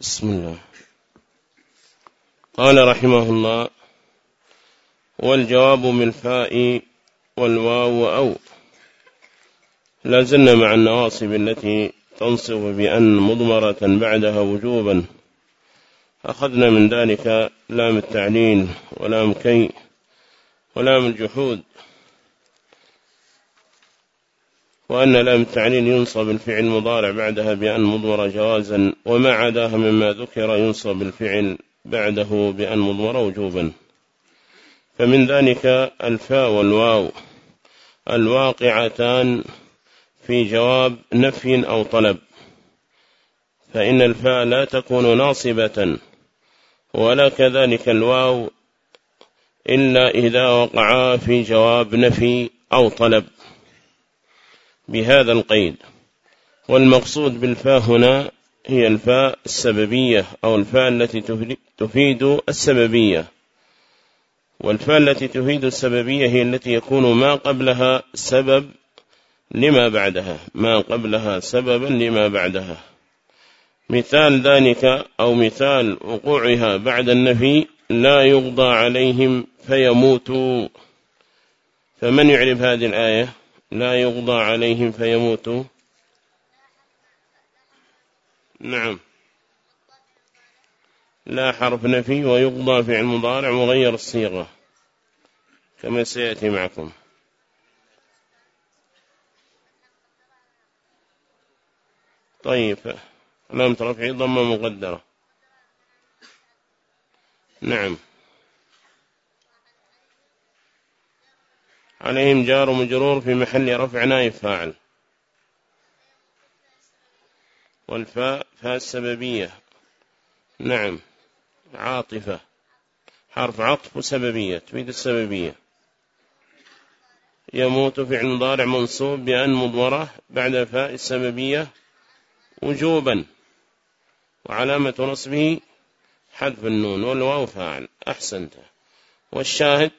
بسم الله. قال رحمه الله والجواب من الفاء والواو أو لازلنا مع النواصب التي تنصب بأن مضمرة بعدها وجوبا. أخذنا من ذلك لام التعليل ولام كي ولام الجحود وأن لام التعليل ينصب الفعل المضارع بعدها بأن مضمر جوازا وما عداها مما ذكر ينصب الفعل بعده بأن مضمر وجوبا. فمن ذلك الفاء والواو. الواقعتان في جواب نفي أو طلب. فإن الفاء لا تكون ناصبة ولا كذلك الواو إلا إذا وقعا في جواب نفي أو طلب. بهذا القيد. والمقصود بالفاء هنا هي الفاء السببية أو الفاء التي تفيد السببية. والفاء التي تفيد السببية هي التي يكون ما قبلها سبب لما بعدها. ما قبلها سببا لما بعدها. مثال ذلك أو مثال وقوعها بعد النفي لا يقضى عليهم فيموتوا. فمن يعرف هذه الآية؟ لا يقضى عليهم فيموتوا. نعم. لا حرف نفي ويقضى في المضارع مغير الصيغة كما سيأتي معكم. طيب علامة رفعه ضمة مقدرة. نعم. عليهم جار مجرور في محل رفع نائب فاعل والفاء فاء السببية. نعم. عاطفة. حرف عطف وسببية تفيد السببية. يموت فعل مضارع منصوب بأن مضمرة بعد فاء السببية وجوبا. وعلامة نصبه حذف النون والواو فاعل. أحسنت. والشاهد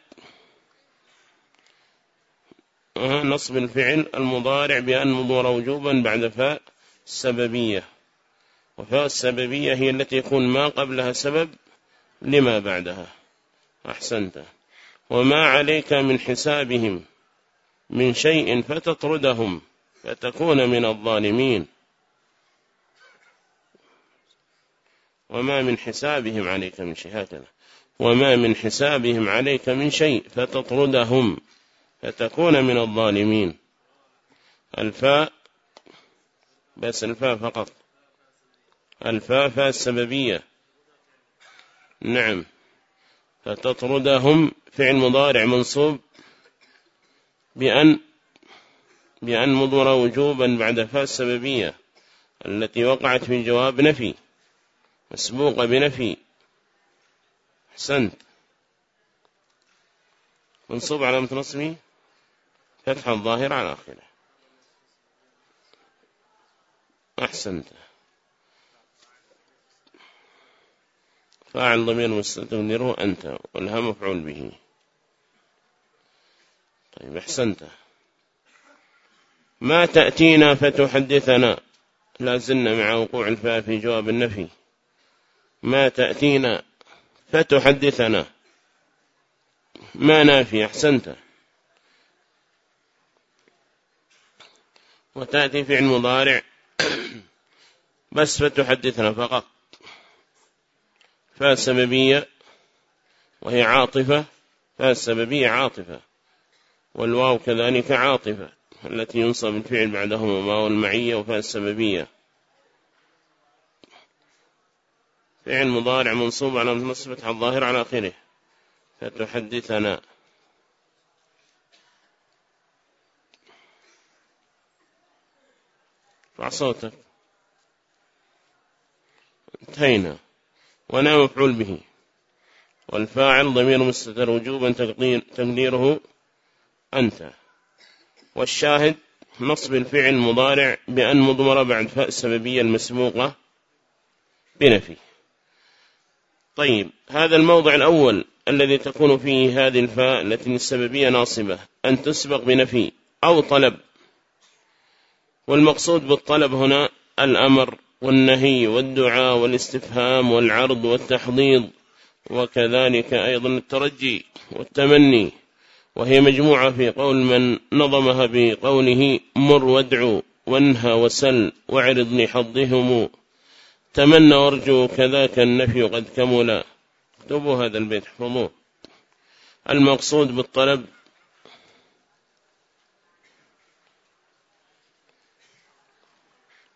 نصب الفعل المضارع بأن مضمر وجوبا بعد فاء السببية. وفاء السببية هي التي يكون ما قبلها سبب لما بعدها. أحسنت. وما عليك من حسابهم من شيء فتطردهم فتكون من الظالمين. وما من حسابهم عليك من شيء. هكذا. وما من حسابهم عليك من شيء فتطردهم فتكون من الظالمين. الفاء بس الفاء فقط. الفاء فاء السببية. نعم. فتطردهم فعل مضارع منصوب بأن بأن مضمر وجوبا بعد فاء السببية التي وقعت في جواب نفي. مسبوقة بنفي. أحسنت. منصوب على متنصمي فتح الظاهر على آخره. أحسنت. فاعل ضمير مستقدره أنت والهم مفعول به. طيب أحسنت. ما تأتينا فتحدثنا. لا زلنا مع وقوع الفاء في جواب النفي. ما تأتينا فتحدثنا. ما نافي أحسنت. وتأتي فعل مضارع. بس فتحدثنا فقط. فالسببية وهي عاطفة. فالسببية عاطفة. والواو كذلك عاطفة التي ينصب الفعل بعدهما واو المعية وفاء السببية. فعل مضارع منصوب على نصبة الظاهر على آخره. فتحدثنا. ارفع صوتك. انتهينا. وأنا مفعول به. والفاعل ضمير مستتر وجوبا تقديره أنت. والشاهد نصب الفعل مضارع بأن مضمر بعد فاء السببية المسبوقة بنفي. طيب هذا الموضع الأول الذي تكون فيه هذه الفاء التي السببية ناصبة أن تسبق بنفي أو طلب والمقصود بالطلب هنا الأمر والنهي والدعاء والاستفهام والعرض والتحضيض وكذلك أيضا الترجي والتمني. وهي مجموعة في قول من نظمها بقوله مر وادعو وانهى وسل واعرض لحظهم. تمنى وارجو كذاك النفي قد كمل. اكتبوا هذا البيت احفظوه المقصود بالطلب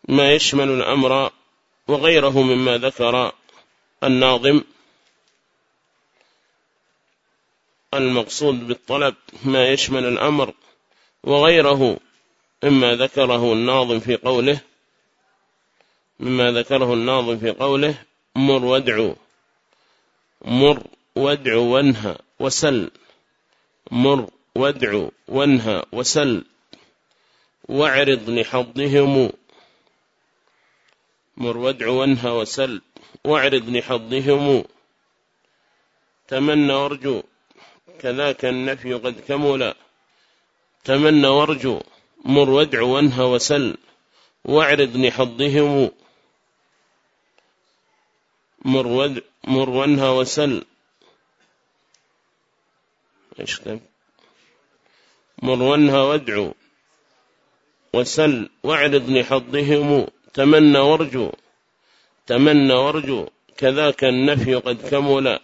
ما يشمل الأمر وغيره مما ذكر الناظم المقصود بالطلب ما يشمل الأمر وغيره مما ذكره الناظم في قوله مما ذكره الناظم في قوله مر وادعو مر وادعو وانهى وسل مر وادعو وانهى وسل واعرض لحظهم مر وادعو وانهى وسل. واعرض لحظهم. تمنى وارجو. كذاك النفي قد كمل. تمنى وارجو. مر وادع وانهى وسل. واعرض لحظهم. مر, ود مر وانهى وسل. إيش مر وانهى وادعو وسل. واعرض لحظهم. تمنى وارجو تمنى وارجو. كذاك النفي قد كمل.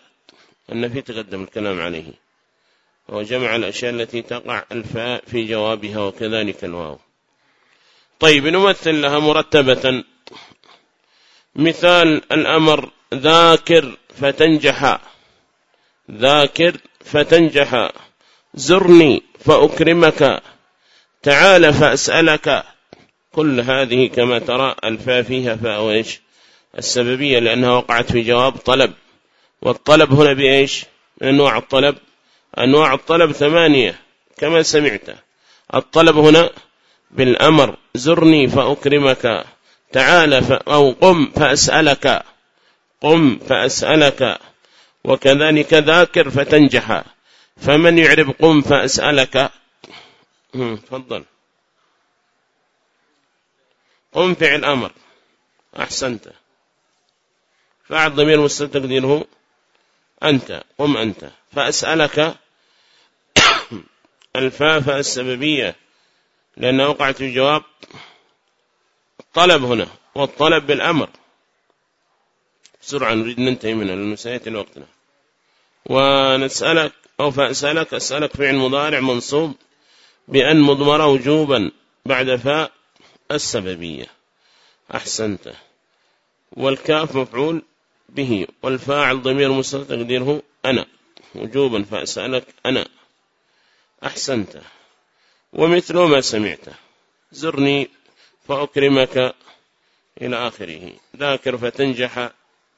النفي تقدم الكلام عليه. وجمع الأشياء التي تقع الفاء في جوابها وكذلك الواو. طيب نمثل لها مرتبة. مثال الأمر ذاكر فتنجح. ذاكر فتنجح. زرني فأكرمك. تعال فأسألك. كل هذه كما ترى الفاء فيها فاء وإيش السببية لأنها وقعت في جواب طلب. والطلب هنا بإيش؟ أنواع الطلب. أنواع الطلب ثمانية كما سمعت. الطلب هنا بالأمر زرني فأكرمك. تعال. أو قم فأسألك. قم فأسألك. وكذلك ذاكر فتنجح. فمن يعرف قم فأسألك؟ تفضل. قم فعل أمر. أحسنت. فعل ضمير مستقدره أنت قم أنت. فأسألك الفاء السببية لأنها وقعت في جواب الطلب هنا والطلب بالأمر. بسرعة نريد ننتهي منها لأنه سيأتي لوقتنا ونسألك أو فأسألك أسألك فعل مضارع منصوب بأن مضمر وجوبا بعد فاء السببية. أحسنت. والكاف مفعول به والفاعل ضمير مستتر تقديره أنا. وجوبا فأسألك أنا. أحسنت. ومثل ما سمعت. زرني فأكرمك إلى آخره. ذاكر فتنجح.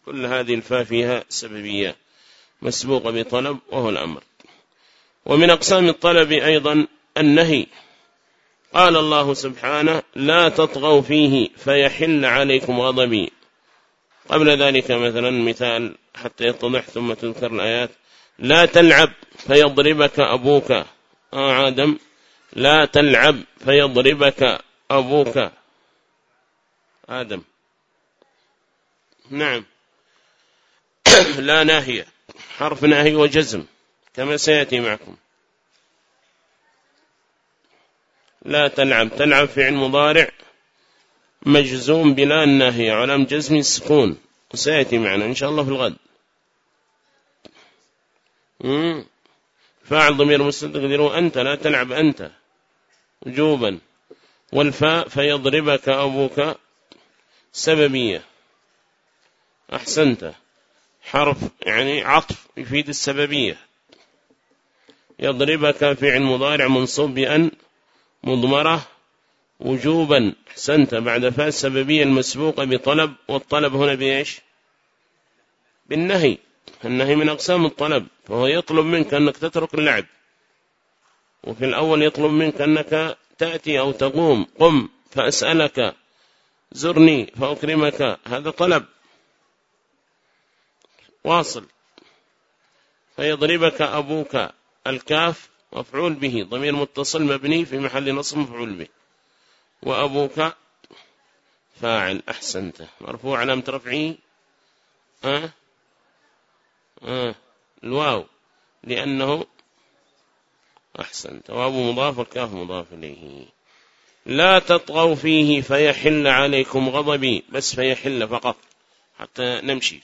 كل هذه الفا فيها سببية. مسبوقة بطلب وهو الأمر. ومن أقسام الطلب أيضا النهي. قال الله سبحانه لا تطغوا فيه فيحل عليكم غضبي. قبل ذلك مثلا مثال حتى يتضح ثم تذكر الآيات. لا تلعب فيضربك أبوك. آه آدم. لا تلعب فيضربك أبوك. آدم. نعم. لا ناهية حرف ناهي وجزم. كما سيأتي معكم. لا تلعب تلعب فعل مضارع مجزوم بلا الناهية علم جزم السكون وسيأتي معنا إن شاء الله في الغد. فاعل ضمير مستقدر أنت. لا تلعب أنت. وجوبا. والفاء فيضربك أبوك سببية. أحسنت. حرف يعني عطف يفيد السببية. يضربك فعل مضارع منصوب بأن مضمرة وجوبا أحسنت بعد فاء السببية المسبوقة بطلب والطلب هنا بإيش؟ بالنهي. النهي من أقسام الطلب فهو يطلب منك أنك تترك اللعب وفي الأول يطلب منك أنك تأتي أو تقوم. قم فأسألك زرني فأكرمك. هذا طلب. واصل. فيضربك أبوك الكاف مفعول به ضمير متصل مبني في محل نصب مفعول به وأبوك فاعل أحسنت مرفوع علامة رفعه أه؟ أه؟ الواو لأنه أحسنت وأبو مضاف والكاف مضاف إليه لا تطغوا فيه فيحل عليكم غضبي بس فيحل فقط حتى نمشي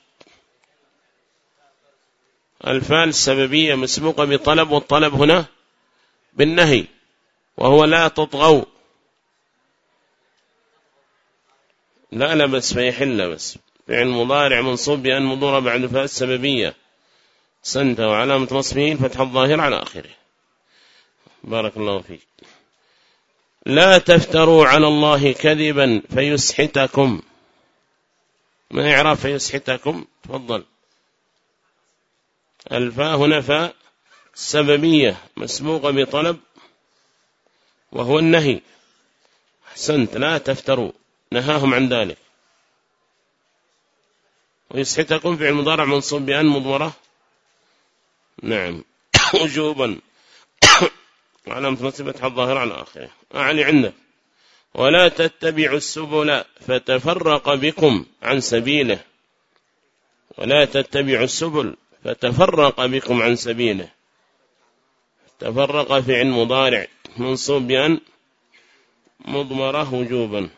الفال السببية مسبوقة بطلب والطلب هنا بالنهي وهو لا تطغوا. لا لا بس فيحل بس فعل مضارع منصوب بأن مضورة بعد فاء السببية. سنت وعلامة نصبه الفتح الظاهر على آخره. بارك الله فيك. لا تفتروا على الله كذبا فيسحتكم. ما يعرف فيسحتكم؟ تفضل. الفاء هنا فاء. سببية مسبوقة بطلب وهو النهي. أحسنت لا تفتروا نهاهم عن ذلك. ويسحتكم في المضارع منصوب بأن مضمرة. نعم. وجوبا. وعلامة نصبتها الظاهرة على آخره. أعني عندك ولا تتبعوا السبل فتفرق بكم عن سبيله. ولا تتبعوا السبل فتفرق بكم عن سبيله. تفرق فعل مضارع منصوب بأن مضمرة وجوبا.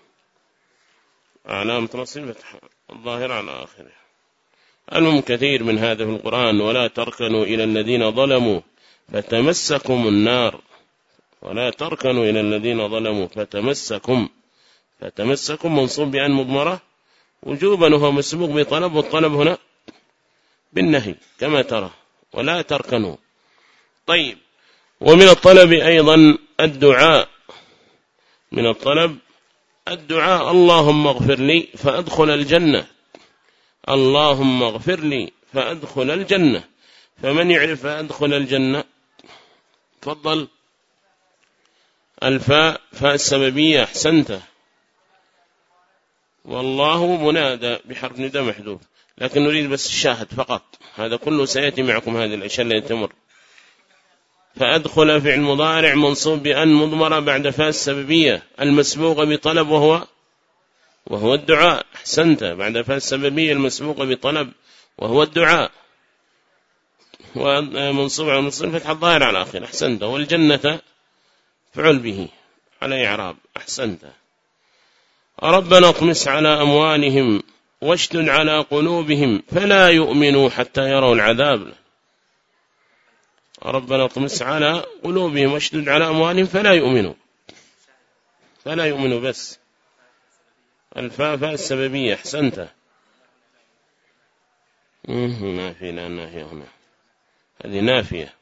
علامة نصب الظاهرة على آخره. المهم كثير من هذا في القرآن ولا تركنوا إلى الذين ظلموا فتمسكم النار. ولا تركنوا إلى الذين ظلموا فتمسكم فتمسكم منصوب بأن مضمرة وجوبا وهو مسبوق بطلب والطلب هنا بالنهي كما ترى. ولا تركنوا. طيب. ومن الطلب أيضا الدعاء. من الطلب الدعاء. اللهم اغفر لي فأدخل الجنة. اللهم اغفر لي فأدخل الجنة. فمن يعرف فأدخل الجنة؟ تفضل. الفاء فاء السببية أحسنته والله منادى بحرف ندى محذوف. لكن نريد بس الشاهد فقط. هذا كله سيأتي معكم هذه العشاء التي تمر. فأدخل فعل مضارع منصوب بأن مضمرة بعد فاء السببية المسبوقة بطلب وهو وهو الدعاء. أحسنت بعد فاء السببية المسبوقة بطلب وهو الدعاء. ومنصوب على منصوب فتح الظاهر على الآخر. أحسنت والجنة فعل به على إعراب. أحسنت. ربنا اطمس على أموالهم واشتد على قلوبهم فلا يؤمنوا حتى يروا العذاب. ربنا اطمس على قلوبهم واشتد على أموالهم فلا يؤمنوا. فلا يؤمنوا بس. الفاء السببية أحسنت. نافية لا نافية هنا. هذه نافية.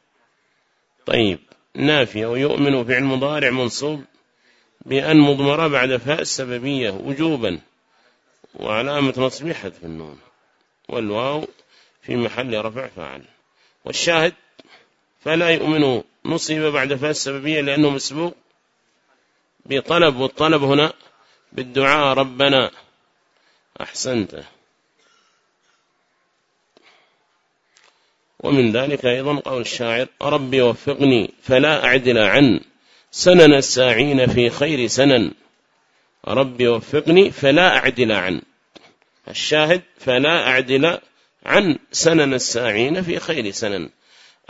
طيب نافية. ويؤمن فعل مضارع منصوب بأن مضمرة بعد فاء السببية وجوبا. وعلامة نصبه حذف النون. والواو في محل رفع فاعل. والشاهد فلا يؤمن نصب بعد فاء السببية لأنه مسبوق بطلب والطلب هنا بالدعاء ربنا أحسنت. ومن ذلك أيضا قول الشاعر ربي وفقني فلا أعدل عن سنن الساعين في خير سنن. ربي وفقني فلا أعدل عن. الشاهد فلا أعدل عن سنن الساعين في خير سنن.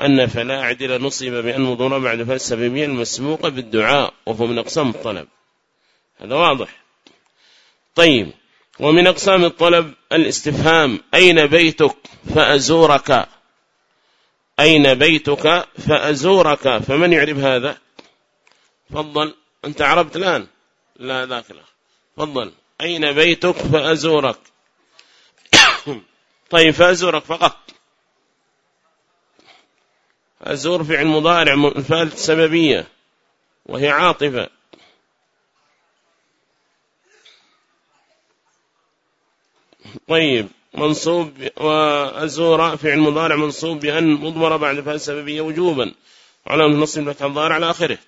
أن فلا أعدل نصيب بأن مضر بعد فالسببية المسبوقة بالدعاء وهو من أقسام الطلب. هذا واضح. طيب ومن أقسام الطلب الاستفهام أين بيتك فأزورك؟ أين بيتك فأزورك؟ فمن يعرف هذا؟ فضل أنت عربت الآن؟ لا ذاك لا فضل أين بيتك فأزورك؟ طيب فأزورك فقط. أزور فعل مضارع فعل سببية وهي عاطفة. طيب منصوب وأزور فعل مضارع منصوب بأن مضمر بعد فاء سببية وجوبا على النص الفتح الضارع على آخره.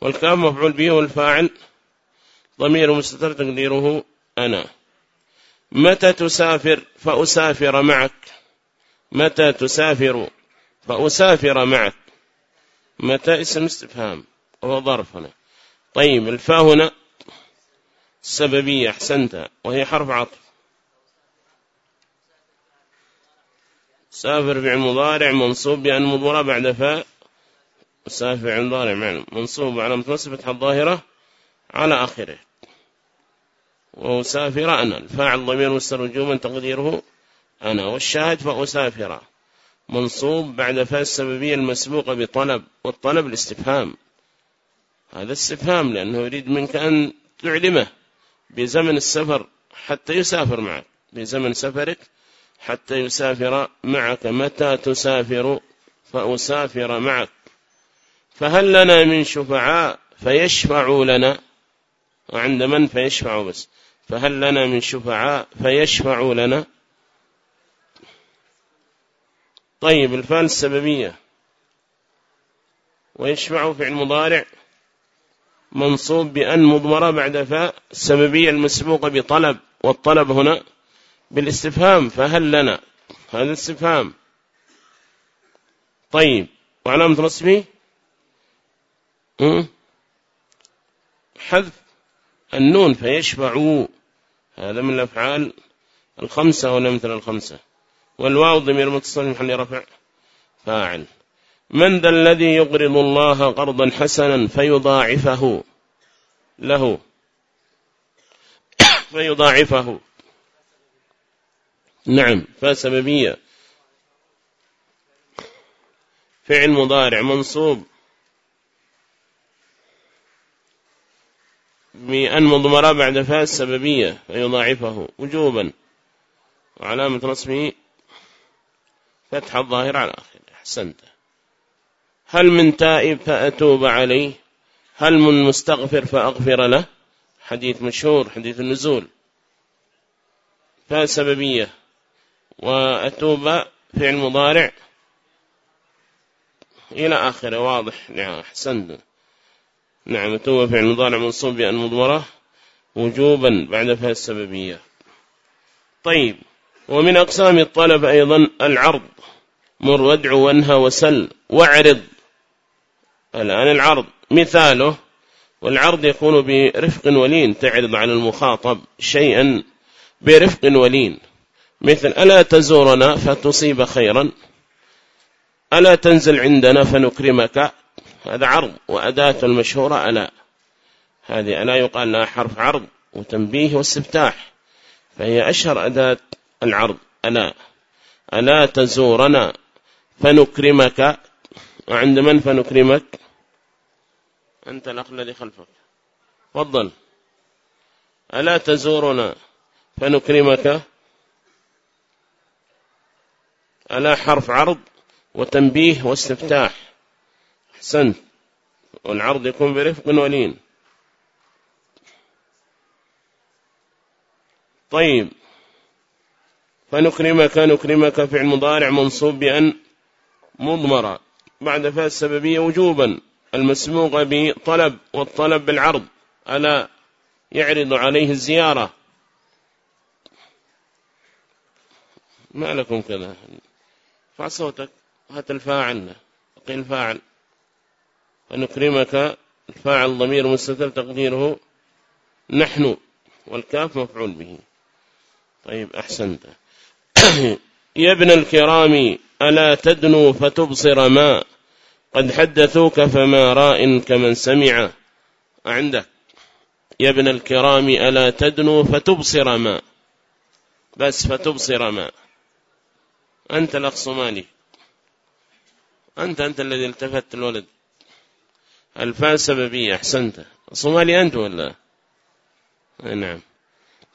والكاف مفعول به والفاعل ضمير مستتر تقديره أنا. متى تسافر فأسافر معك؟ متى تسافر؟ فأسافر معك متى؟ اسم استفهام. وهو ظرف هنا. طيب الفاء هنا السببية أحسنت. وهي حرف عطف. سافر فعل مضارع منصوب بأن مضمرة بعد فاء. سافر فعل مضارع معنى منصوب على متوسط الظاهرة على آخره. وأسافر أنا. الفاعل ضمير مستر وجوبا تقديره أنا. والشاهد فأسافر. منصوب بعد فاء السببية المسبوقة بطلب والطلب الاستفهام. هذا استفهام لأنه يريد منك أن تعلمه بزمن السفر حتى يسافر معك بزمن سفرك حتى يسافر معك. متى تسافر؟ فأسافر معك. فهل لنا من شفعاء؟ فيشفعوا لنا. وعند من فيشفعوا بس. فهل لنا من شفعاء؟ فيشفعوا لنا. طيب الفال السببية. ويشفع فعل مضارع منصوب بأن مضمرة بعد فاء السببية المسبوقة بطلب والطلب هنا بالاستفهام فهل لنا؟ هذا استفهام. طيب وعلامة نصبه؟ حذف النون فيشفع هذا من الأفعال الخمسة ولا مثل الخمسة؟ والواو ضمير متصل محل رفع. فاعل. من ذا الذي يقرض الله قرضا حسنا فيضاعفه؟ له. فيضاعفه. نعم. فسببية فعل مضارع منصوب. بأن مضمرة بعد فاء السببية فيضاعفه. وجوبا. وعلامة نصبه فتح الظاهر على آخر أحسنت. هل من تائب فأتوب عليه؟ هل من مستغفر فأغفر له؟ حديث مشهور حديث النزول. فسببية. وأتوب فعل مضارع إلى آخره. واضح. نعم أحسنت. نعم أتوب فعل مضارع منصوب بأن مضمرة وجوبا بعد فاء السببية. طيب. ومن أقسام الطلب أيضا العرض. مر وادع وانهى وسل واعرض. الآن العرض مثاله والعرض يكون برفق ولين تعرض على المخاطب شيئا برفق ولين. مثل ألا تزورنا فتصيب خيرا. ألا تنزل عندنا فنكرمك. هذا عرض وأداة المشهورة ألا. هذه ألا يقال لها حرف عرض وتنبيه واستفتاح. فهي أشهر أداة العرض. ألا ألا تزورنا. فنكرمك. وعند من فنكرمك؟ أنت الأخ الذي خلفك. فضل ألا تزورنا؟ فنكرمك. ألا حرف عرض وتنبيه واستفتاح. أحسنت والعرض يكون برفق ولين. طيب. فنكرمك نكرمك فعل مضارع منصوب بأن مضمرة. بعد فاء السببية وجوبا المسموق بطلب والطلب بالعرض ألا يعرض عليه الزيارة. ما لكم كذا؟ ارفع صوتك هات الفاعل قيل فاعل ونكرمك الفاعل ضمير مستتر تقديره نحن والكاف مفعول به. طيب أحسنت. يا ابن الكرام ألا تدنو فتبصر ما؟ قد حدثوك فما راء كمن سمع. عندك. يا ابن الكرام ألا تدنو فتبصر ما؟ بس فتبصر ما. أنت الأخ صومالي. أنت أنت الذي التفت الولد. الفاء سببية أحسنت. صومالي أنت ولا؟ نعم.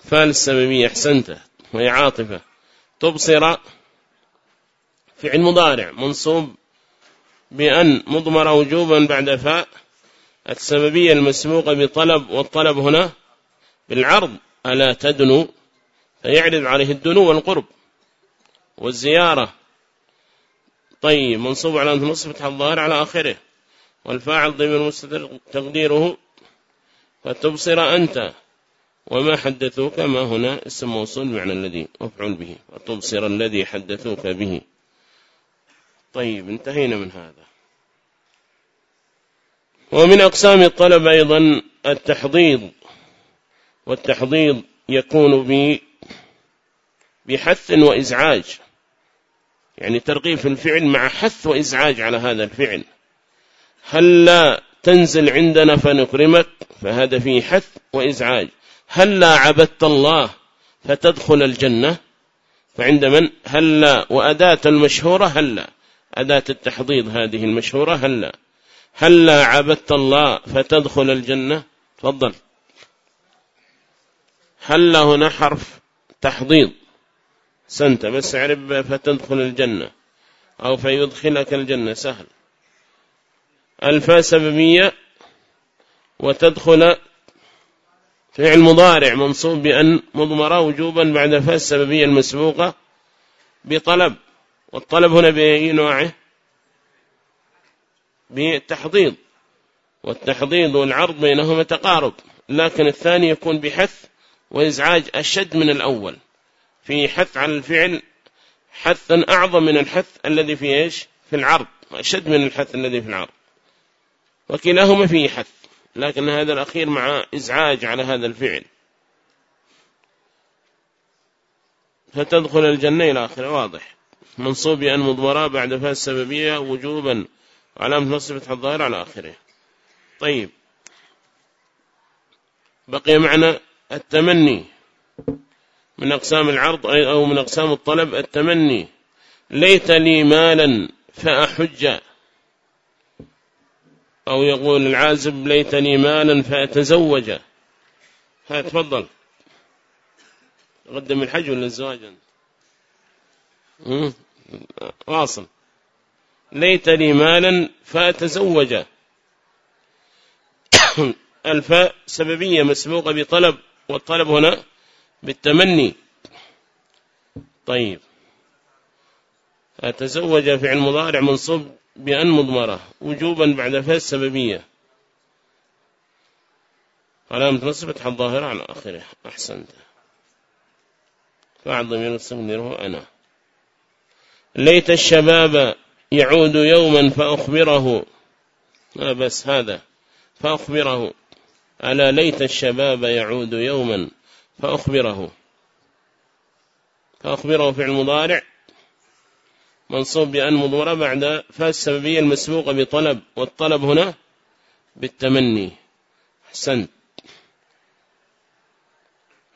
فاء السببية أحسنت. وهي عاطفة. تبصر فعل مضارع منصوب بأن مضمر وجوبا بعد فاء السببية المسبوقة بطلب والطلب هنا بالعرض ألا تدنو؟ فيعرض عليه الدنو والقرب. والزيارة طيب منصوب على نصف الظاهر على آخره. والفاعل ضمير مستتر تقديره فتبصر أنت. وما حدثوك ما هنا اسم موصول معنى الذي مفعول به فتبصر الذي حدثوك به. طيب انتهينا من هذا. ومن أقسام الطلب أيضا التحضيض والتحضيض يكون بحث وإزعاج. يعني ترغيب في الفعل مع حث وإزعاج على هذا الفعل. هل لا تنزل عندنا فنكرمك؟ فهذا فيه حث وإزعاج. هل لا عبدت الله فتدخل الجنة؟ فعند من هل لا وأداة المشهورة هل لا؟ أداة التحضيض هذه المشهورة هل لا؟ هل لا عبدت الله فتدخل الجنة؟ تفضل. هل لا هنا حرف تحضيض؟ سنت بس عرب فتدخل الجنة أو فيدخلك الجنة سهل. الفاء سببية وتدخل فعل مضارع منصوب بأن مضمرة وجوبا بعد فاء السببية المسبوقة بطلب والطلب هنا بأي نوعه؟ بالتحضيض والتحضيض والعرض بينهما تقارب لكن الثاني يكون بحث وإزعاج أشد من الأول في حث على الفعل حثا أعظم من الحث الذي في إيش؟ في العرض أشد من الحث الذي في العرض وكلاهما فيه حث. لكن هذا الأخير مع إزعاج على هذا الفعل. فتدخل الجنة إلى آخر واضح. منصوب بأن مضمرة بعد فاء السببية وجوبا علامة نصب فتح الظاهر على آخره. طيب. بقي معنا التمني من أقسام العرض أو من أقسام الطلب. التمني. ليت لي مالا فأحج أو يقول العازب ليتني مالا فأتزوج. ها تفضل. قدم الحج ولا الزواج واصل. ليتني مالا فأتزوج. الفاء سببية مسبوقة بطلب والطلب هنا بالتمني. طيب. أتزوج فعل مضارع منصوب بأن مضمرة وجوبا بعد فاء السببية. علامة نصب فتح الظاهرة على آخره. أحسنت. فعل ضمير السمنيره أنا. ليت الشباب يعود يوما فأخبره. لا بس هذا. فأخبره. ألا ليت الشباب يعود يوما فأخبره. فأخبره فعل مضارع منصوب بأن مضمرة بعد فالسببية المسبوقة بطلب والطلب هنا بالتمني. حسنت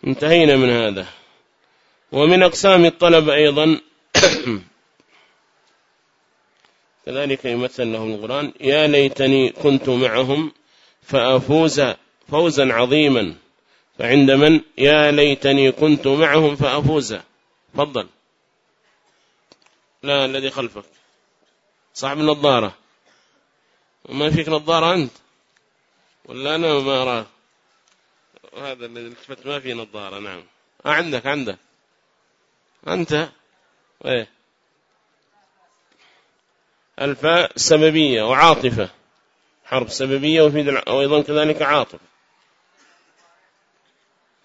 انتهينا من هذا. ومن أقسام الطلب أيضا كذلك يمثل لهم القرآن يا ليتني كنت معهم فأفوز فوزا عظيما. فعند من؟ يا ليتني كنت معهم فأفوز. فضل لا الذي خلفك. صاحب النظارة. وما فيك نظارة أنت؟ ولا أنا ما أراه هذا الذي التفت ما فيه نظارة نعم. آه عندك عندك. أنت؟ إيه. الفاء سببية وعاطفة. حرف سببية وفيد وأيضا كذلك عاطف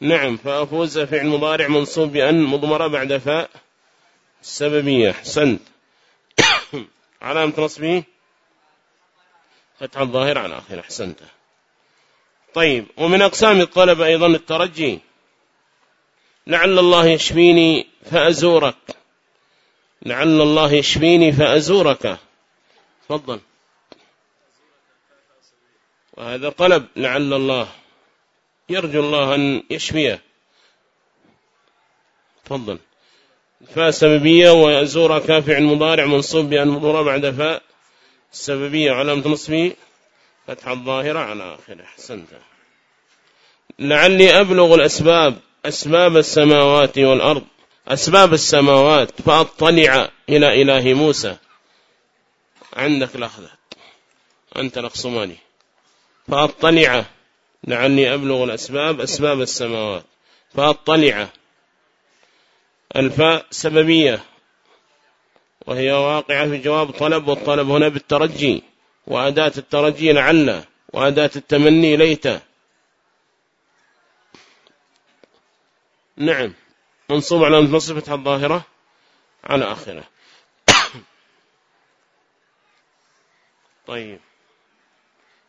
نعم فأفوز فعل مضارع منصوب بأن مضمرة بعد فاء. السببية أحسنت. علامة نصبه فتح الظاهر على آخر أحسنت. طيب. ومن أقسام الطلب أيضا الترجي. لعل الله يشفيني فأزورك. لعل الله يشفيني فأزورك. تفضل. وهذا طلب. لعل الله. يرجو الله أن يشفيه. تفضل. فاء سببية ويزور كافع المضارع منصوب بأن مضور بعد فاء. السببية علامة نصبه فتح الظاهرة على آخره حسنت لعلي أبلغ الأسباب أسباب السماوات والأرض. أسباب السماوات فأطلع إلى إله موسى. عندك لحظة. أنت الأخصماني فأطلع. لعلي أبلغ الأسباب أسباب السماوات. فأطلع. الفاء سببية وهي واقعة في جواب طلب والطلب هنا بالترجي وأداة الترجي لعل وأداة التمني ليت نعم منصوب على نصفتها الظاهرة على آخرة. طيب.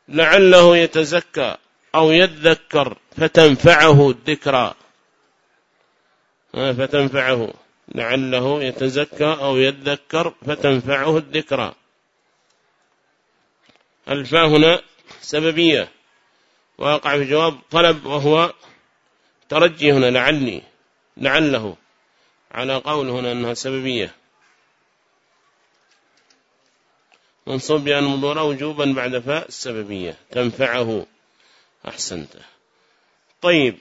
لعله يتزكى أو يذكر فتنفعه الذكرى. فتنفعه. لعله يتزكى أو يذكر فتنفعه الذكرى. الفاء هنا سببية. وأقع في جواب طلب وهو ترجي هنا لعلي لعله. على قول هنا أنها سببية. منصوب بأن مضورة وجوبا بعد فاء السببية. تنفعه. أحسنت. طيب.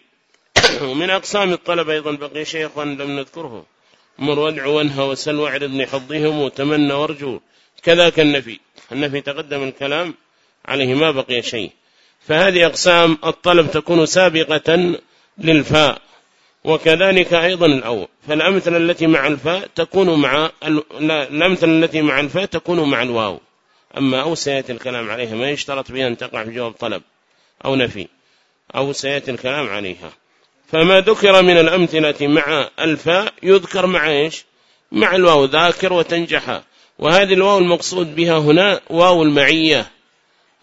ومن أقسام الطلب أيضا بقي شيء لم نذكره. مر وادع وأنهى وسل واعرض لحظهم وتمنى وارجو. كذاك النفي. النفي تقدم الكلام عليه ما بقي شيء. فهذه أقسام الطلب تكون سابقة للفاء. وكذلك أيضا الأول. فالأمثلة التي مع الفاء تكون مع الأمثلة التي مع الفاء تكون مع الواو. أما أو سيأتي الكلام عليها. ما يشترط بها أن تقع في جواب طلب أو نفي. أو سيأتي الكلام عليها. فما ذكر من الأمثلة مع الفاء يذكر مع إيش؟ مع الواو ذاكر وتنجح. وهذه الواو المقصود بها هنا واو المعية.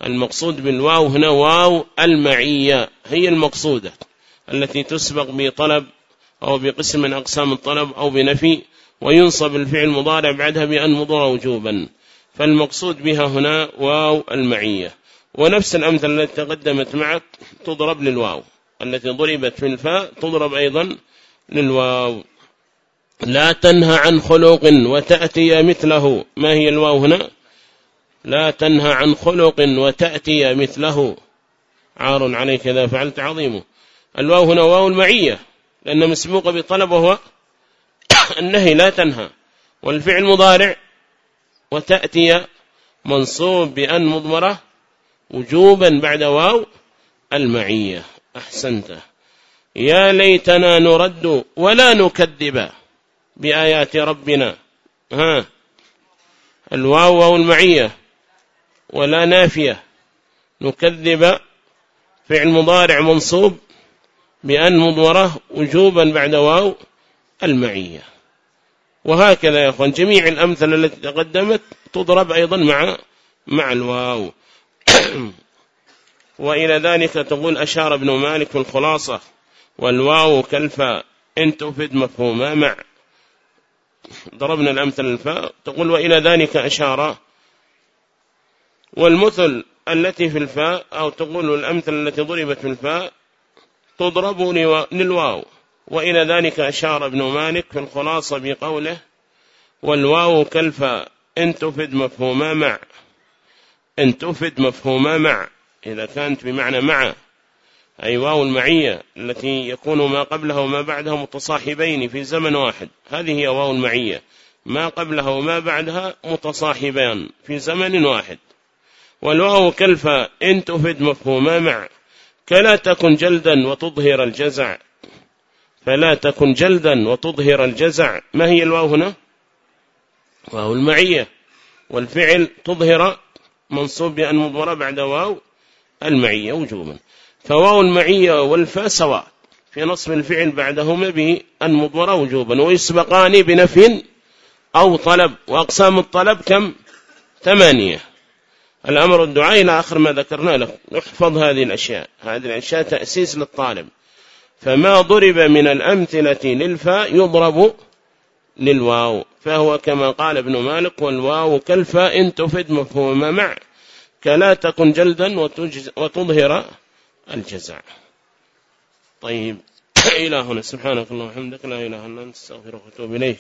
المقصود بالواو هنا واو المعية هي المقصودة التي تسبق بطلب أو بقسم من أقسام الطلب أو بنفي وينصب الفعل مضارع بعدها بأن مضر وجوبا. فالمقصود بها هنا واو المعية. ونفس الأمثلة التي تقدمت معك تضرب للواو. التي ضربت في الفاء تضرب أيضا للواو. لا تنهى عن خلق وتأتي مثله. ما هي الواو هنا؟ لا تنهى عن خلق وتأتي مثله. عار عليك إذا فعلت عظيمه الواو هنا واو المعية لأن مسبوق بطلب وهو النهي لا تنهى. والفعل مضارع. وتأتي منصوب بأن مضمرة وجوبا بعد واو المعية. أحسنت. يا ليتنا نرد ولا نكذب بآيات ربنا. ها؟ الواو واو المعية ولا نافية. نكذب فعل مضارع منصوب بأن مضمرة وجوبا بعد واو المعية. وهكذا يا أخوان جميع الأمثلة التي تقدمت تضرب أيضا مع مع الواو. وإلى ذلك تقول أشار ابن مالك في الخلاصة والواو كالفاء إن تفد مفهوما مع. ضربنا الأمثل الفاء تقول وإلى ذلك أشار. والمثل التي في الفاء أو تقول الأمثل التي ضربت في الفاء تضرب للواو. وإلى ذلك أشار ابن مالك في الخلاصة بقوله والواو كالفاء إن تفد مفهوما مع. إن تفد مفهوما مع. إذا كانت بمعنى مع أي واو المعية التي يكون ما قبلها وما بعدها متصاحبين في زمن واحد. هذه هي واو المعية. ما قبلها وما بعدها متصاحبان في زمن واحد. والواو كالفاء إن تفد مفهوم مع. كلا تكن جلدا وتظهر الجزع. فلا تكن جلدا وتظهر الجزع. ما هي الواو هنا؟ واو المعية. والفعل تظهر منصوب بأن مضمرة بعد واو. المعية وجوبا. فواو المعية والفاء سواء. في نصب الفعل بعدهما بأن مضمرة وجوبا. ويسبقان بنفي أو طلب. وأقسام الطلب كم؟ ثمانية. الأمر الدعاء إلى آخر ما ذكرنا لك نحفظ هذه الأشياء. هذه الأشياء تأسيس للطالب. فما ضرب من الأمثلة للفاء يضرب للواو. فهو كما قال ابن مالك والواو كالفاء تفد مفهوم مع. كلا تكن جلدا وتظهر الجزع. طيب إلى هنا سبحانك اللهم وبحمدك لا إله إلا أنت أستغفرك وأتوب إليك.